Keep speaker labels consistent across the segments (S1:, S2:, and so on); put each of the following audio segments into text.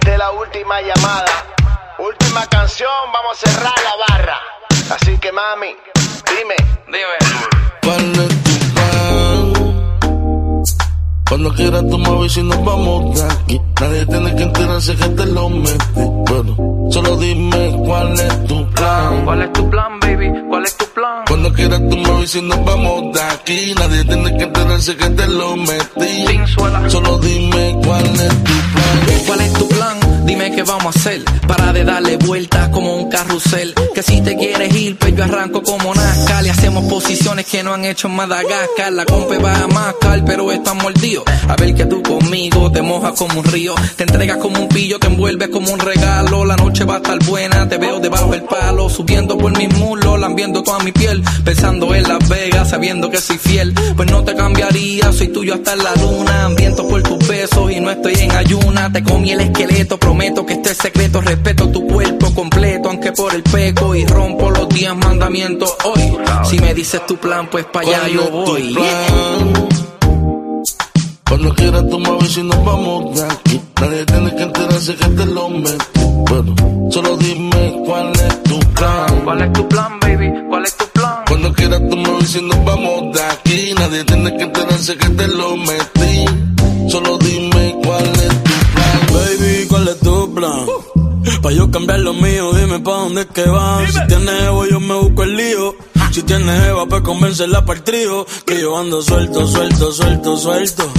S1: Esta es la última llamada. Última canción, vamos a cerrar la barra. Así que mami, dime. Dime.
S2: ¿Cuál es tu plan? Cuando quieras tu móvil si nos vamos de aquí. Nadie tiene que enterarse que te lo metí. Pero solo dime cuál es tu plan.
S3: ¿Cuál es tu plan, baby? ¿Cuál es tu plan?
S2: Cuando quieras tu móvil si nos vamos de aquí. Nadie tiene que enterarse que te lo metí.
S3: Pinzuela.
S2: Solo dime cuál es tu plan.
S3: ¿Cuál es vamos a hacer para de darle vueltas como un carrusel. Que si te quieres ir, pues yo arranco como Nazca. Le hacemos posiciones que no han hecho en Madagascar. La compa va a mascar, pero está mordido. A ver que tú conmigo te mojas como un río. Te entregas como un pillo, te envuelves como un regalo. La noche va a estar buena, te veo debajo del palo. Subiendo por mis muslos, lambiendo toda mi piel. Pensando en Las Vegas, sabiendo que soy fiel. Pues no te cambiaría, soy tuyo hasta la luna. Hambriento por tus y no estoy en ayuna. Te comí el esqueleto, prometo que este es secreto. Respeto tu cuerpo completo, aunque por el peco. Y rompo los diez mandamientos hoy. Si me dices tu plan, pues para allá
S2: ¿Cuál
S3: yo voy.
S2: plan? Cuando quieras tu móvil si nos vamos de aquí. Nadie tiene que enterarse que te lo metí. Pero solo dime cuál es tu plan.
S3: ¿Cuál es tu plan, baby? ¿Cuál es tu plan?
S2: Cuando quieras tu móvil si nos vamos de aquí. Nadie tiene que enterarse que te lo metí. Solo dime cuál es tu plan.
S4: Baby, ¿cuál es tu plan? Pa' yo cambiar lo mío, dime pa' dónde es que van. Si tienes Evo, yo me busco el lío. Si tienes Eva, pues convencerla para el trío. Que yo ando suelto, suelto, suelto, suelto.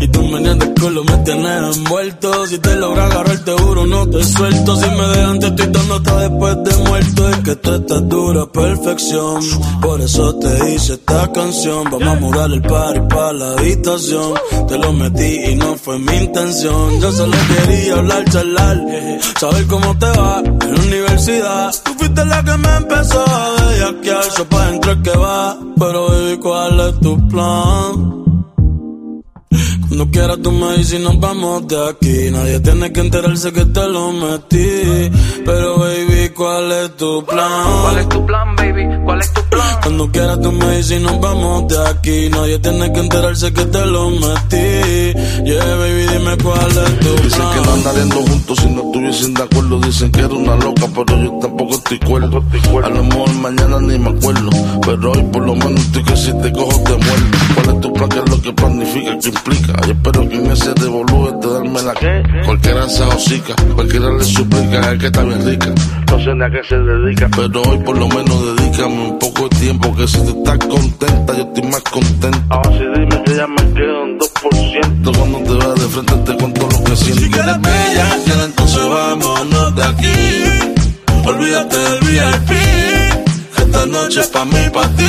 S4: Y tú me el culo, me tienes envuelto. Si te logra agarrar, te juro, no te suelto. Si me dejan, te estoy dando hasta después de muerto. Es que tú estás dura, perfección. Por eso te hice esta canción. Vamos a mudar el party pa' la habitación. Te lo metí y no fue mi intención. Yo solo quería hablar, charlar. Saber cómo te va en la universidad. Fuiste la que me empezó a bellaquear. Yo pa' dentro es que va. Pero baby, ¿cuál es tu plan? Cuando quieras tú me dices nos vamos de aquí. Nadie tiene que enterarse que te lo metí. Pero baby, ¿cuál es tu plan?
S3: ¿Cuál es tu plan, baby? ¿Cuál es tu plan?
S4: Cuando quieras tú me dices y nos vamos de aquí. Nadie tiene que enterarse que te lo metí. Yeah, baby, dime cuál es tu
S2: Dicen que no
S4: plan.
S2: andaríamos juntos si no estuviesen de acuerdo. Dicen que era una loca, pero yo tampoco estoy cuerdo. A lo mejor mañana ni me acuerdo. Pero hoy por lo menos estoy que si te cojo te muerdo. ¿Cuál es tu plan? ¿Qué es lo que planifica? ¿Qué implica? Yo espero que en ese revolú te darme la que. Cualquiera se hocica, cualquiera le suplica. Es que está bien rica. No sé ni a qué se dedica. Pero hoy por lo menos dedícame un poco de tiempo. Que si tú estás contenta, yo estoy más contento. Ahora sí dime que ya me quedo en 2%. Cuando te veas de frente te cuento lo que siento. Si quieres bella, ya entonces vámonos de aquí. Olvídate del VIP. Esta noche es pa' mí, pa' ti.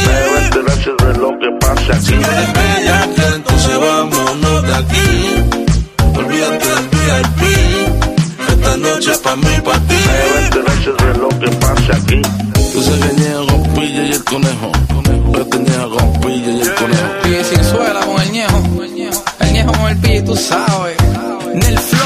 S2: Noche es pa' mí, pa' ti. Debe enterarse de lo que pasa aquí. Tú se venía con pilla y el conejo. Yo tenía con pilla y el conejo.
S3: Pille sin suela con el ñejo. El ñejo con el pille, tú sabes. Nel flow.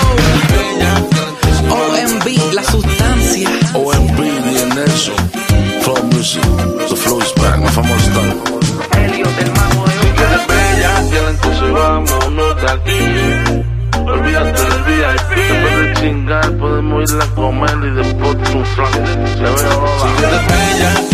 S2: Podemos ir a comer y después un flan. Se ve ahora.